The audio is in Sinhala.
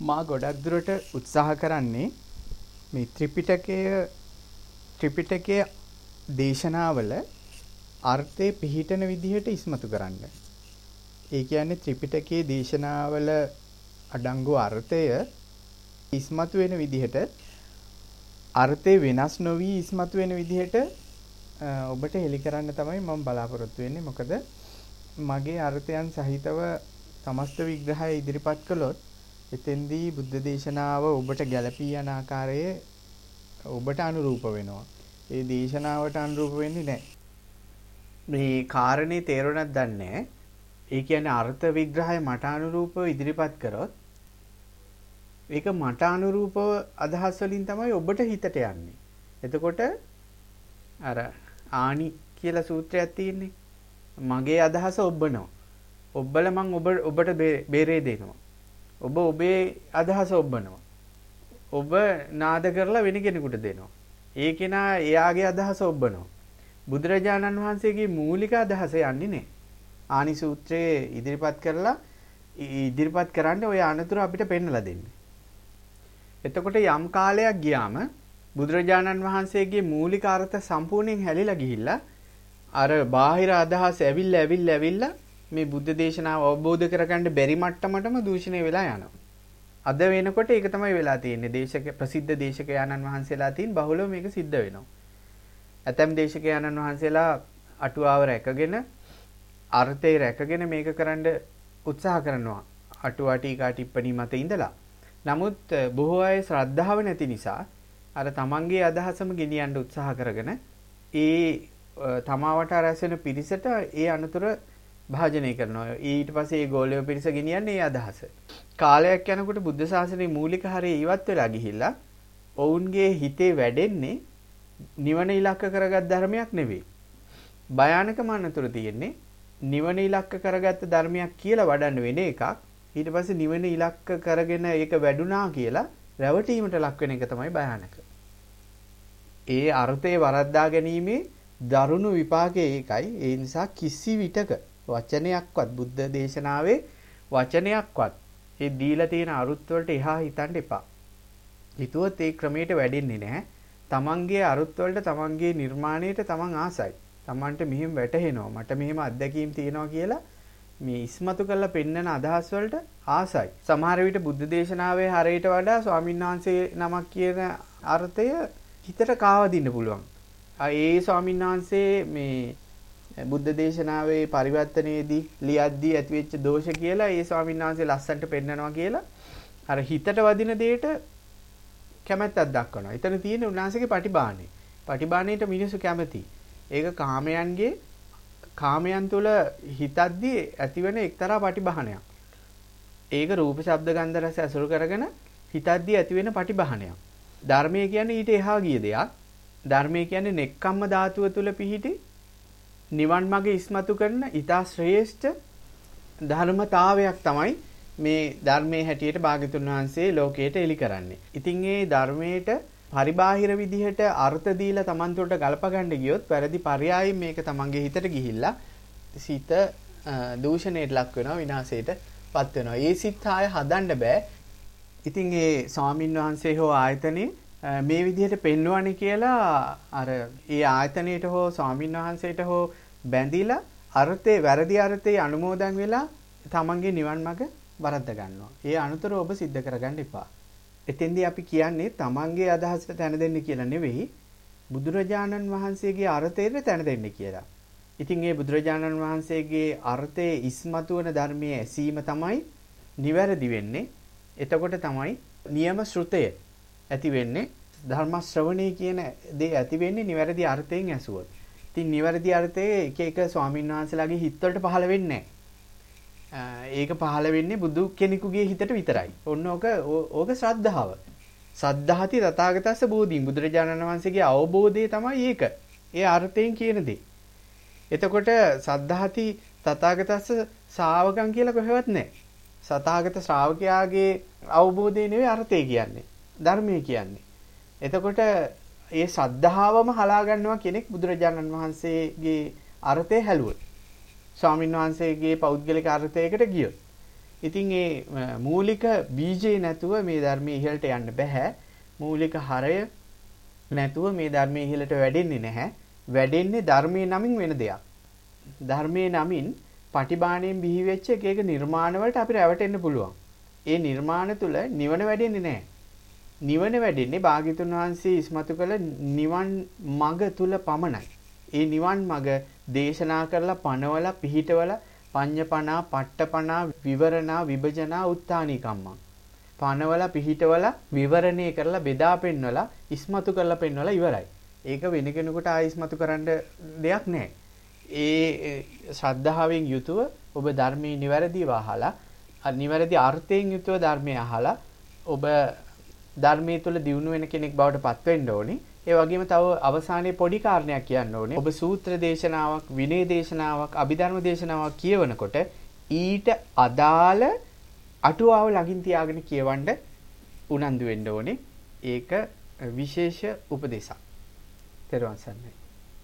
මා ගොඩක් දුරට උත්සාහ කරන්නේ මේ ත්‍රිපිටකය ත්‍රිපිටකයේ දේශනාවල අර්ථය පිහිටන විදිහට ඉස්මතු කරන්න. ඒ කියන්නේ ත්‍රිපිටකයේ දේශනාවල අඩංගු අර්ථය ඉස්මතු වෙන විදිහට අර්ථය වෙනස් නොවි ඉස්මතු වෙන විදිහට ඔබට හෙළි කරන්න තමයි මම බලාපොරොත්තු වෙන්නේ. මොකද මගේ අර්ථයන් සහිතව සමස්ත විග්‍රහය ඉදිරිපත් කළොත් එතෙන්දී බුද්ධ දේශනාව ඔබට ගැළපී යන ආකාරයේ ඔබට අනුරූප වෙනවා. ඒ දේශනාවට අනුරූප වෙන්නේ නැහැ. මේ කාරණේ තේරුණක් දන්නේ ඒ කියන්නේ අර්ථ විග්‍රහය මට අනුරූපව ඉදිරිපත් කරොත් ඒක මට අනුරූපව අදහස් වලින් තමයි ඔබට හිතට යන්නේ. එතකොට අර ආනි කියලා සූත්‍රයක් තියෙන්නේ. මගේ අදහස ඔබනවා. ඔබල මං ඔබ ඔබට බේරේ දෙනවා. ඔබ ඔබේ අදහස ඔබනවා. ඔබ නාද කරලා වෙන කෙනෙකුට දෙනවා. ඒ කෙනා එයාගේ අදහස ඔබනවා. බුදුරජාණන් වහන්සේගේ මූලික අදහස යන්නේ නැහැ. ආනි සූත්‍රයේ ඉදිරිපත් කරලා ඉදිරිපත් කරන්න ඔය අනතුරු අපිට පෙන්වලා දෙන්නේ. එතකොට යම් කාලයක් ගියාම බුදුරජාණන් වහන්සේගේ මූලික අර්ථ සම්පූර්ණයෙන් හැලිලා ගිහිල්ලා අර බාහිර අදහස් ඇවිල්ලා ඇවිල්ලා ඇවිල්ලා මේ බුද්ධ දේශනාව අවබෝධ කරගන්න බැරි මට්ටමටම දූෂණය වෙලා යනවා. අද වෙනකොට ඒක තමයි වෙලා තියෙන්නේ. දේශක ප්‍රසිද්ධ දේශකයාණන් වහන්සේලා තින් බහුලව මේක සිද්ධ වෙනවා. ඇතැම් දේශකයාණන් වහන්සේලා අටුවාව රැකගෙන අර්ථය රැකගෙන මේක කරන්න උත්සාහ කරනවා. අටුවා ටීකා ටිප්පණි මත ඉඳලා. නමුත් බොහෝ අය ශ්‍රද්ධාව නැති නිසා අර තමන්ගේ අදහසම ගෙනියන්න උත්සාහ කරගෙන ඒ තමාවට රැසෙන පිරිසට ඒ අනතුර භාජනය කරනවා. ඊට පස්සේ ඒ ගෝලීය පිරිස ගෙනියන්නේ ඒ අදහස. කාලයක් යනකොට බුද්ධ ශාසනයේ මූලික හරය ඉවත් වෙලා ගිහිල්ලා ඔවුන්ගේ හිතේ වැඩෙන්නේ නිවන ඉලක්ක කරගත් ධර්මයක් නෙවෙයි. භයානකම අනතුර තියෙන්නේ නිවන ඉලක්ක කරගත්ත ධර්මයක් කියලා වඩන්න වෙන එකක් ඊට පස්සේ නිවන ඉලක්ක කරගෙන ඒක වැඩුණා කියලා රැවටීමට ලක් වෙන එක තමයි භයානක. ඒ අර්ථය වරද්දා ගැනීමේ දරුණු විපාකය ඒකයි. ඒ නිසා කිසි විටක වචනයක්වත් බුද්ධ දේශනාවේ වචනයක්වත් ඒ දීලා තියෙන අරුත් වලට එහා හිතන්න එපා. හිතුවොත් ඒ ක්‍රමයට වැඩෙන්නේ නැහැ. තමන්ගේ අරුත් වලට තමන්ගේ නිර්මාණයට තමන් ආසයි. තමන්ට මෙහෙම වැටහෙනවා. මට මෙහෙම අත්දැකීම් තියෙනවා කියලා මේ ඉස්මතු කරලා පෙන්වන අදහස් වලට ආසයි. සමහර විට බුද්ධ දේශනාවේ හරයට වඩා ස්වාමීන් වහන්සේ නමක් කියන අර්ථය හිතට කාවදින්න පුළුවන්. ඒ ස්වාමීන් වහන්සේ මේ බුද්ධ දේශනාවේ පරිවර්තනයේදී ලියද්දී ඇතිවෙච්ච දෝෂ කියලා ඒ ස්වාමීන් වහන්සේ ලස්සන්ට පෙන්නනවා කියලා අර හිතට වදින දෙයට කැමැත්තක් දක්වනවා. එතන තියෙන උන්වහන්සේගේ පටිබාණේ. පටිබාණේට මිනිස්සු කැමති. ඒක කාමයන්ගේ කාමයන් තුළ හිතද්දී ඇතිවෙන එක්තරා පටිභානයක්. ඒක රූප ශබ්ද ගන්ධ රස ඇසුරු කරගෙන හිතද්දී ඇතිවෙන පටිභානයක්. ධර්මය කියන්නේ ඊට එහා ගිය දෙයක්. ධර්මය කියන්නේ නෙක්කම්ම ධාතුව තුළ පිහිටි නිවන් මඟ ඉස්මතු කරන ඊතා ශ්‍රේෂ්ඨ ධර්මතාවයක් තමයි මේ ධර්මයේ හැටියට භාග්‍යතුන් වහන්සේ ලෝකයට එලි කරන්නේ. ඉතින් ඒ ධර්මයට පරිබාහිර විදිහට අර්ථ දීලා Taman තුළට ගලප ගන්න ගියොත් වැරදි පරයයි මේක Tamanගේ හිතට ගිහිල්ලා සිත දූෂණයට ලක් වෙනවා විනාශයට පත් වෙනවා. ඒ සිත් ආය හදන්න බෑ. ඉතින් ඒ ස්වාමින් වහන්සේ හෝ ආයතනේ මේ විදිහට පෙන්වන්නේ කියලා අර ඒ ආයතනයේට හෝ ස්වාමින් වහන්සේට හෝ බැඳිලා අර්ථේ වැරදි අර්ථේ අනුමෝදන් වෙලා තමන්ගේ නිවන් මඟ වරද්ද ගන්නවා. ඒ අනුතර ඔබ සිද්ධ කරගන්න එපා. එතෙන්දී අපි කියන්නේ තමන්ගේ අදහසට තැන දෙන්න කියලා නෙවෙයි බුදුරජාණන් වහන්සේගේ අර්ථයට තැන දෙන්න කියලා. ඉතින් ඒ බුදුරජාණන් වහන්සේගේ අර්ථයේ ඉස්මතු වන ධර්මයේ ඇසීම තමයි නිවැරදි වෙන්නේ. එතකොට තමයි නියම ශ්‍රුතය ඇති වෙන්නේ. ධර්ම ශ්‍රවණය කියන දේ ඇති වෙන්නේ නිවැරදි අර්ථයෙන් ඇසුවොත්. ඉතින් නිවැරදි අර්ථයේ එක එක ස්වාමීන් වහන්සේලාගේ හිතවලට පහළ වෙන්නේ නැහැ. ඒක පහළ වෙන්නේ බුදු කෙනෙකුගේ හිතට විතරයි. ඔන්න ඕක ඕක ශ්‍රද්ධාව. සද්ධාති තථාගතස්ස බෝධින් බුදුරජාණන් වහන්සේගේ අවබෝධය තමයි ඒක. ඒ අර්ථයෙන් කියන දේ. එතකොට සද්ධාති තථාගතස්ස ශාවකම් කියලා කොහෙවත් නැහැ. සතාගත ශ්‍රාවකයාගේ අවබෝධය නෙවෙයි අර්ථය කියන්නේ. ධර්මය කියන්නේ. එතකොට ඒ සද්ධාවම හලා ගන්නවා කෙනෙක් බුදුරජාණන් වහන්සේගේ අර්ථය හැලුවොත්. ස්වාමීන් වහන්සේගේ පෞද්ගලික අර්ථයකට ගියොත්. ඉතින් ඒ මූලික බීජේ නැතුව මේ ධර්මයේ ඉහළට යන්න බෑ. මූලික හරය නැතුව මේ ධර්මයේ ඉහළට වැඩෙන්නේ නැහැ. වැඩෙන්නේ ධර්මයේ නමින් වෙන දෙයක්. ධර්මයේ නමින් පටිබාණයෙන් බිහි වෙච්ච එක එක නිර්මාණ වලට අපිට රැවටෙන්න පුළුවන්. ඒ නිර්මාණ තුල නිවන වැඩෙන්නේ නැහැ. නිවන වැඩෙන්නේ භාග්‍යතුන් වහන්සේ ඉස්මතු කළ නිවන් මඟ තුල පමණයි. ඒ නිවන් මඟ දේශනා කරලා පනවලා පිහිටවලා පඤ්ඤපණා, පට්ටපණා, විවරණා, විභජනා, උත්තානිකම්මා. පනවලා පිහිටවලා විවරණේ කරලා බෙදා පෙන්වලා ඉස්මතු කරලා පෙන්වලා ඉවරයි. ඒක වෙන කෙනෙකුට ආයෙ ඉස්මතු කරන්න දෙයක් නැහැ. ඒ ශ්‍රද්ධාවෙන් යුතුව ඔබ ධර්මයේ නිවැරදිව අහලා නිවැරදි අර්ථයෙන් යුතුව ධර්මය අහලා ඔබ ධර්මයේ තුල දියුණු වෙන කෙනෙක් බවට පත් වෙන්න ඕනේ. ඒ වගේම තව අවසානයේ පොඩි කාරණයක් කියන්න ඕනේ. ඔබ සූත්‍ර දේශනාවක්, විනය දේශනාවක්, අභිධර්ම දේශනාවක් කියවනකොට ඊට අදාළ අටුවාව ළඟින් තියාගෙන කියවන්න උනන්දු වෙන්න ඕනේ. ඒක විශේෂ උපදේශයක්. තෙරුවන් සරණයි.